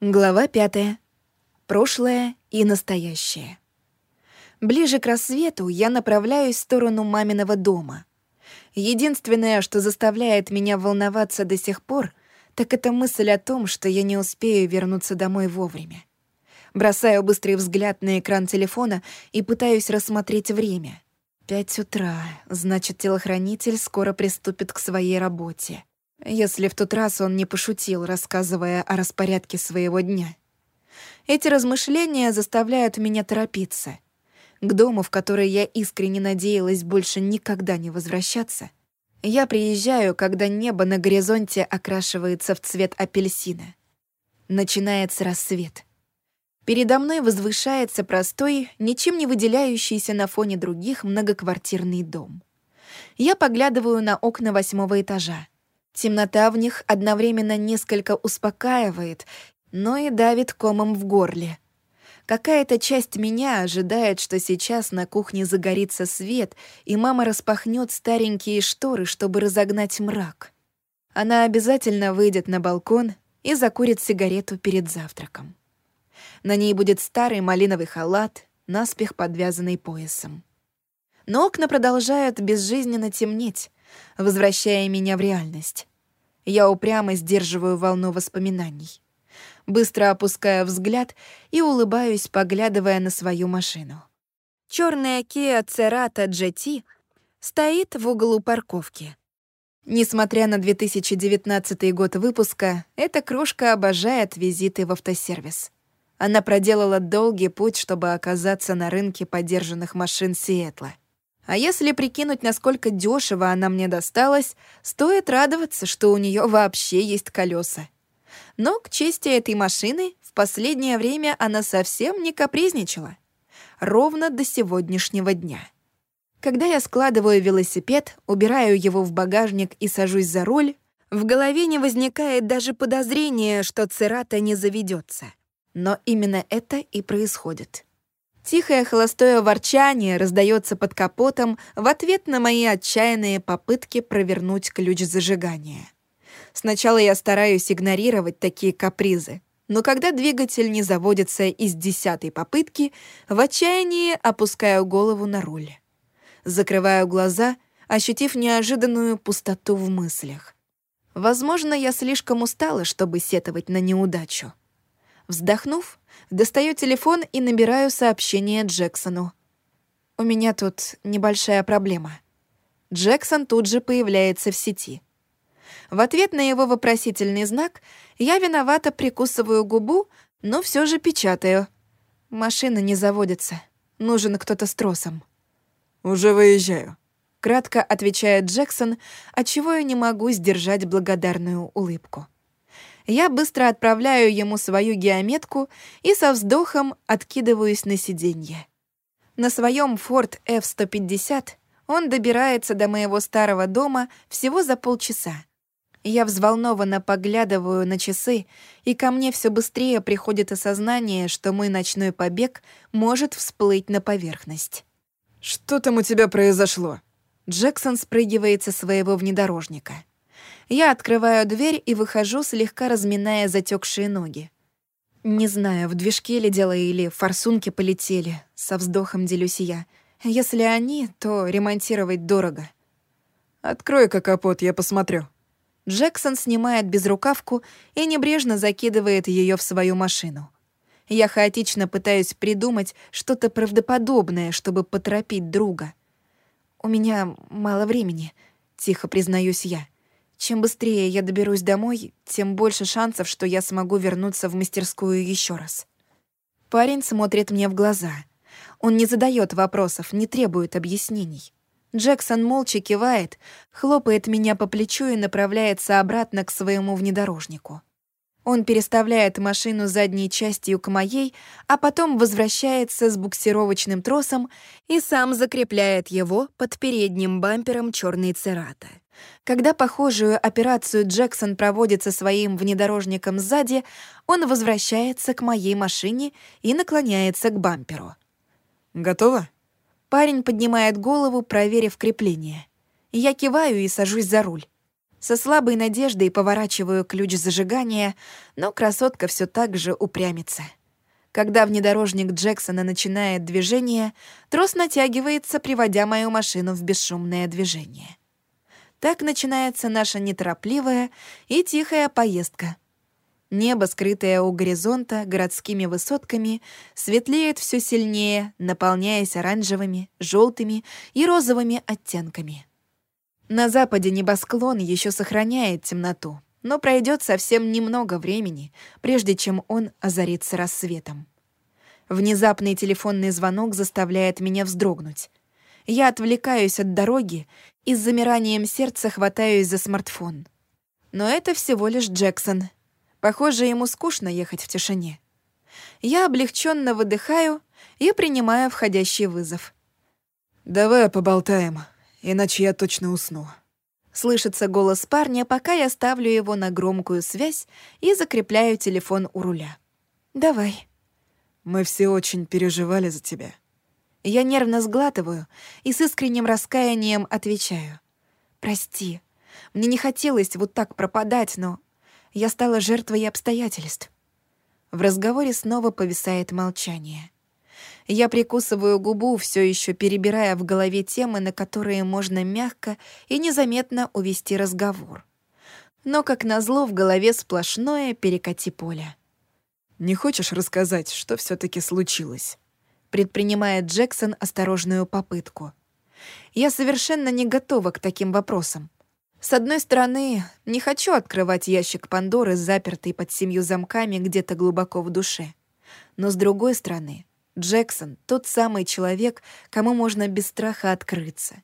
Глава пятая. Прошлое и настоящее. Ближе к рассвету я направляюсь в сторону маминого дома. Единственное, что заставляет меня волноваться до сих пор, так это мысль о том, что я не успею вернуться домой вовремя. Бросаю быстрый взгляд на экран телефона и пытаюсь рассмотреть время. Пять утра, значит, телохранитель скоро приступит к своей работе. Если в тот раз он не пошутил, рассказывая о распорядке своего дня. Эти размышления заставляют меня торопиться. К дому, в который я искренне надеялась больше никогда не возвращаться, я приезжаю, когда небо на горизонте окрашивается в цвет апельсина. Начинается рассвет. Передо мной возвышается простой, ничем не выделяющийся на фоне других многоквартирный дом. Я поглядываю на окна восьмого этажа. Темнота в них одновременно несколько успокаивает, но и давит комом в горле. Какая-то часть меня ожидает, что сейчас на кухне загорится свет, и мама распахнет старенькие шторы, чтобы разогнать мрак. Она обязательно выйдет на балкон и закурит сигарету перед завтраком. На ней будет старый малиновый халат, наспех подвязанный поясом. Но окна продолжают безжизненно темнеть, возвращая меня в реальность. Я упрямо сдерживаю волну воспоминаний. Быстро опускаю взгляд и улыбаюсь, поглядывая на свою машину. Черная Kia Cerato GT стоит в углу парковки. Несмотря на 2019 год выпуска, эта крошка обожает визиты в автосервис. Она проделала долгий путь, чтобы оказаться на рынке подержанных машин Сиэтла. А если прикинуть, насколько дешево она мне досталась, стоит радоваться, что у нее вообще есть колеса. Но, к чести этой машины, в последнее время она совсем не капризничала. Ровно до сегодняшнего дня. Когда я складываю велосипед, убираю его в багажник и сажусь за руль, в голове не возникает даже подозрения, что церата не заведется. Но именно это и происходит. Тихое холостое ворчание раздается под капотом в ответ на мои отчаянные попытки провернуть ключ зажигания. Сначала я стараюсь игнорировать такие капризы, но когда двигатель не заводится из десятой попытки, в отчаянии опускаю голову на руль. Закрываю глаза, ощутив неожиданную пустоту в мыслях. Возможно, я слишком устала, чтобы сетовать на неудачу. Вздохнув, достаю телефон и набираю сообщение Джексону. «У меня тут небольшая проблема». Джексон тут же появляется в сети. В ответ на его вопросительный знак я виновато прикусываю губу, но все же печатаю. Машина не заводится. Нужен кто-то с тросом. «Уже выезжаю», — кратко отвечает Джексон, отчего я не могу сдержать благодарную улыбку. Я быстро отправляю ему свою геометку и со вздохом откидываюсь на сиденье. На своем Ford F-150 он добирается до моего старого дома всего за полчаса. Я взволнованно поглядываю на часы, и ко мне все быстрее приходит осознание, что мой ночной побег может всплыть на поверхность. «Что там у тебя произошло?» Джексон спрыгивает со своего внедорожника. Я открываю дверь и выхожу, слегка разминая затекшие ноги. Не знаю, в движке ли дело или форсунки полетели, со вздохом делюсь я. Если они, то ремонтировать дорого. «Открой-ка капот, я посмотрю». Джексон снимает безрукавку и небрежно закидывает ее в свою машину. Я хаотично пытаюсь придумать что-то правдоподобное, чтобы поторопить друга. «У меня мало времени», — тихо признаюсь я. Чем быстрее я доберусь домой, тем больше шансов, что я смогу вернуться в мастерскую еще раз. Парень смотрит мне в глаза. Он не задает вопросов, не требует объяснений. Джексон молча кивает, хлопает меня по плечу и направляется обратно к своему внедорожнику. Он переставляет машину задней частью к моей, а потом возвращается с буксировочным тросом и сам закрепляет его под передним бампером черной цераты. Когда похожую операцию Джексон проводит со своим внедорожником сзади, он возвращается к моей машине и наклоняется к бамперу. «Готово?» Парень поднимает голову, проверив крепление. Я киваю и сажусь за руль. Со слабой надеждой поворачиваю ключ зажигания, но красотка все так же упрямится. Когда внедорожник Джексона начинает движение, трос натягивается, приводя мою машину в бесшумное движение. Так начинается наша неторопливая и тихая поездка. Небо, скрытое у горизонта городскими высотками, светлеет все сильнее, наполняясь оранжевыми, желтыми и розовыми оттенками. На западе небосклон еще сохраняет темноту, но пройдет совсем немного времени, прежде чем он озарится рассветом. Внезапный телефонный звонок заставляет меня вздрогнуть. Я отвлекаюсь от дороги и с замиранием сердца хватаюсь за смартфон. Но это всего лишь Джексон. Похоже, ему скучно ехать в тишине. Я облегченно выдыхаю и принимаю входящий вызов. «Давай поболтаем, иначе я точно усну». Слышится голос парня, пока я ставлю его на громкую связь и закрепляю телефон у руля. «Давай». «Мы все очень переживали за тебя». Я нервно сглатываю и с искренним раскаянием отвечаю. «Прости, мне не хотелось вот так пропадать, но я стала жертвой обстоятельств». В разговоре снова повисает молчание. Я прикусываю губу, все еще перебирая в голове темы, на которые можно мягко и незаметно увести разговор. Но, как назло, в голове сплошное перекати поле. «Не хочешь рассказать, что все таки случилось?» Предпринимает Джексон осторожную попытку. Я совершенно не готова к таким вопросам. С одной стороны, не хочу открывать ящик Пандоры, запертый под семью замками где-то глубоко в душе. Но с другой стороны, Джексон — тот самый человек, кому можно без страха открыться.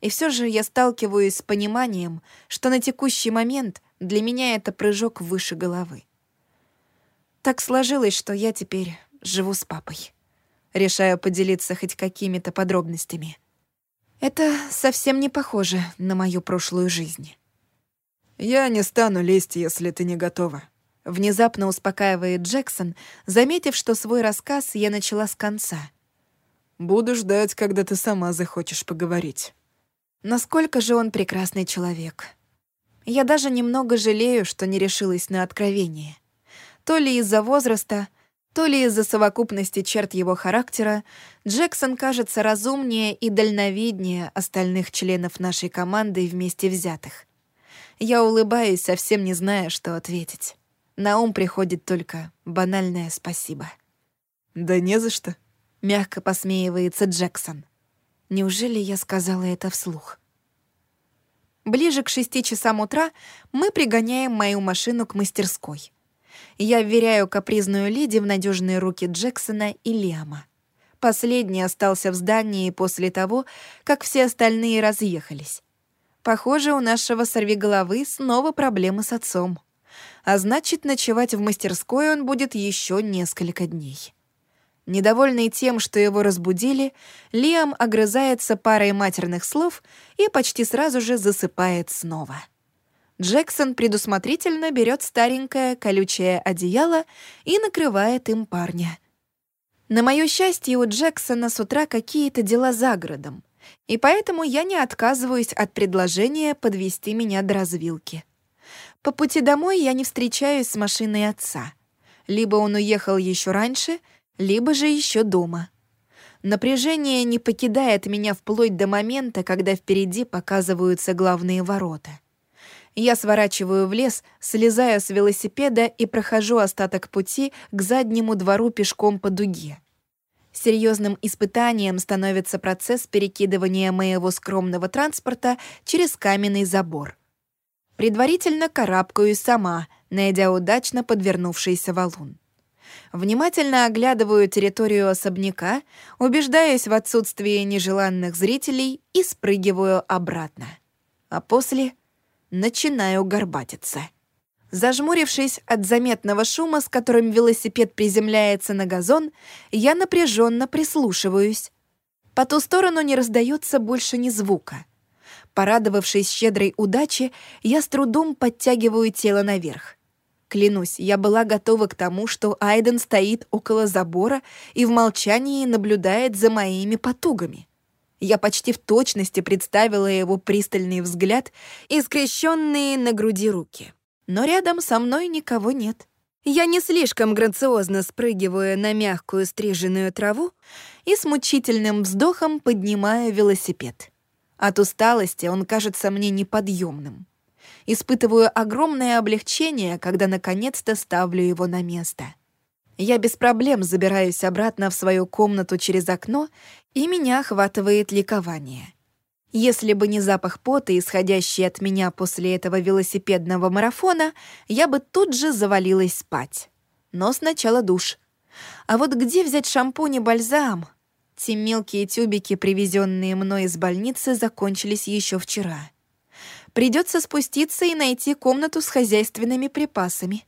И все же я сталкиваюсь с пониманием, что на текущий момент для меня это прыжок выше головы. Так сложилось, что я теперь живу с папой. Решаю поделиться хоть какими-то подробностями. Это совсем не похоже на мою прошлую жизнь. «Я не стану лезть, если ты не готова», Внезапно успокаивает Джексон, заметив, что свой рассказ я начала с конца. «Буду ждать, когда ты сама захочешь поговорить». Насколько же он прекрасный человек. Я даже немного жалею, что не решилась на откровение. То ли из-за возраста, то ли из-за совокупности черт его характера, Джексон кажется разумнее и дальновиднее остальных членов нашей команды вместе взятых. Я улыбаюсь, совсем не зная, что ответить. На ум приходит только банальное спасибо. «Да не за что», — мягко посмеивается Джексон. Неужели я сказала это вслух? Ближе к шести часам утра мы пригоняем мою машину к мастерской. Я вверяю капризную леди в надежные руки Джексона и Лиама. Последний остался в здании после того, как все остальные разъехались. Похоже, у нашего сорвиголовы снова проблемы с отцом а значит, ночевать в мастерской он будет еще несколько дней. Недовольный тем, что его разбудили, Лиам огрызается парой матерных слов и почти сразу же засыпает снова. Джексон предусмотрительно берет старенькое колючее одеяло и накрывает им парня. На мое счастье, у Джексона с утра какие-то дела за городом, и поэтому я не отказываюсь от предложения подвести меня до развилки. По пути домой я не встречаюсь с машиной отца. Либо он уехал еще раньше, либо же еще дома. Напряжение не покидает меня вплоть до момента, когда впереди показываются главные ворота. Я сворачиваю в лес, слезаю с велосипеда и прохожу остаток пути к заднему двору пешком по дуге. Серьезным испытанием становится процесс перекидывания моего скромного транспорта через каменный забор — Предварительно карабкаюсь сама, найдя удачно подвернувшийся валун. Внимательно оглядываю территорию особняка, убеждаюсь в отсутствии нежеланных зрителей и спрыгиваю обратно. А после начинаю горбатиться. Зажмурившись от заметного шума, с которым велосипед приземляется на газон, я напряженно прислушиваюсь. По ту сторону не раздается больше ни звука — Порадовавшись щедрой удаче, я с трудом подтягиваю тело наверх. Клянусь, я была готова к тому, что Айден стоит около забора и в молчании наблюдает за моими потугами. Я почти в точности представила его пристальный взгляд и скрещенные на груди руки. Но рядом со мной никого нет. Я не слишком грациозно спрыгиваю на мягкую стриженную траву и с мучительным вздохом поднимаю велосипед. От усталости он кажется мне неподъемным. Испытываю огромное облегчение, когда наконец-то ставлю его на место. Я без проблем забираюсь обратно в свою комнату через окно, и меня охватывает ликование. Если бы не запах пота, исходящий от меня после этого велосипедного марафона, я бы тут же завалилась спать. Но сначала душ. А вот где взять шампунь и бальзам? Те мелкие тюбики, привезенные мной из больницы, закончились еще вчера. Придется спуститься и найти комнату с хозяйственными припасами.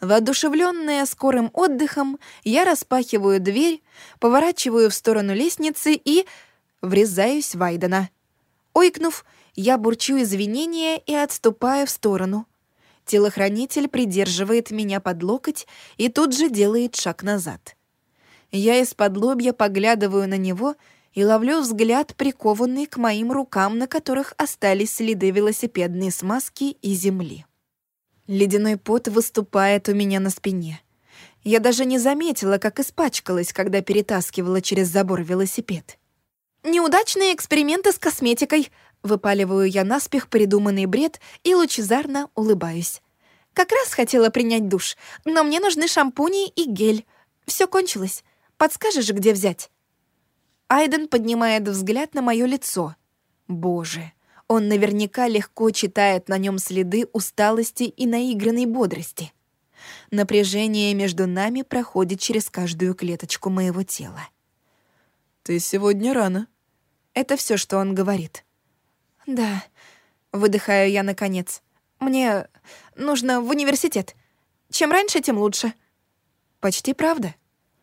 Воодушевленная скорым отдыхом, я распахиваю дверь, поворачиваю в сторону лестницы и врезаюсь в Айдена. Ойкнув, я бурчу извинения и отступаю в сторону. Телохранитель придерживает меня под локоть и тут же делает шаг назад. Я из-под лобья поглядываю на него и ловлю взгляд, прикованный к моим рукам, на которых остались следы велосипедной смазки и земли. Ледяной пот выступает у меня на спине. Я даже не заметила, как испачкалась, когда перетаскивала через забор велосипед. «Неудачные эксперименты с косметикой», — выпаливаю я наспех придуманный бред и лучезарно улыбаюсь. «Как раз хотела принять душ, но мне нужны шампуни и гель. Все кончилось. Подскажешь, где взять?» Айден поднимает взгляд на мое лицо. «Боже, он наверняка легко читает на нем следы усталости и наигранной бодрости. Напряжение между нами проходит через каждую клеточку моего тела. «Ты сегодня рано». Это все, что он говорит. «Да», — выдыхаю я наконец. «Мне нужно в университет. Чем раньше, тем лучше». Почти правда.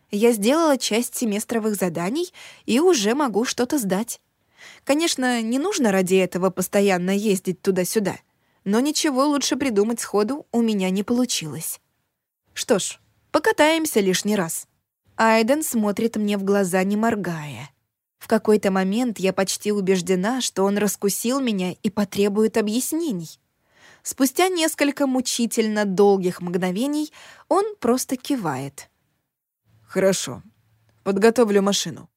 Я сделала часть семестровых заданий и уже могу что-то сдать. Конечно, не нужно ради этого постоянно ездить туда-сюда, но ничего лучше придумать сходу у меня не получилось. Что ж, покатаемся лишний раз. Айден смотрит мне в глаза, не моргая. В какой-то момент я почти убеждена, что он раскусил меня и потребует объяснений. Спустя несколько мучительно долгих мгновений он просто кивает. «Хорошо. Подготовлю машину».